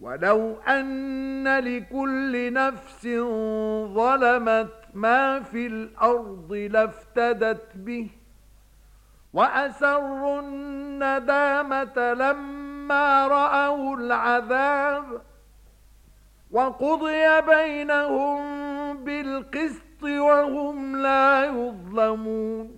ولو أن لكل نفس ظلمت ما في الأرض لافتدت به وأسر الندامة لما رأوا العذاب وقضي بينهم بالقسط وهم لا يظلمون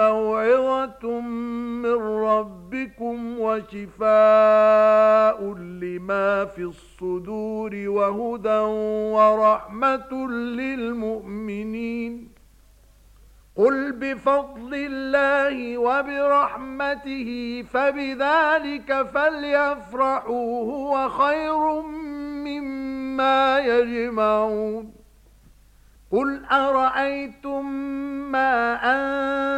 موعظة من ربكم وشفاء لما في الصدور وهدى ورحمة للمؤمنين قل بفضل الله وبرحمته فبذلك فليفرحوا هو خير مما يجمعون قل أرأيتم ما أنتم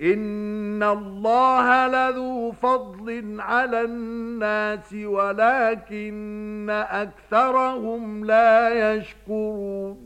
ان الله لذو فضل على الناس ولكن اكثرهم لا يشكرون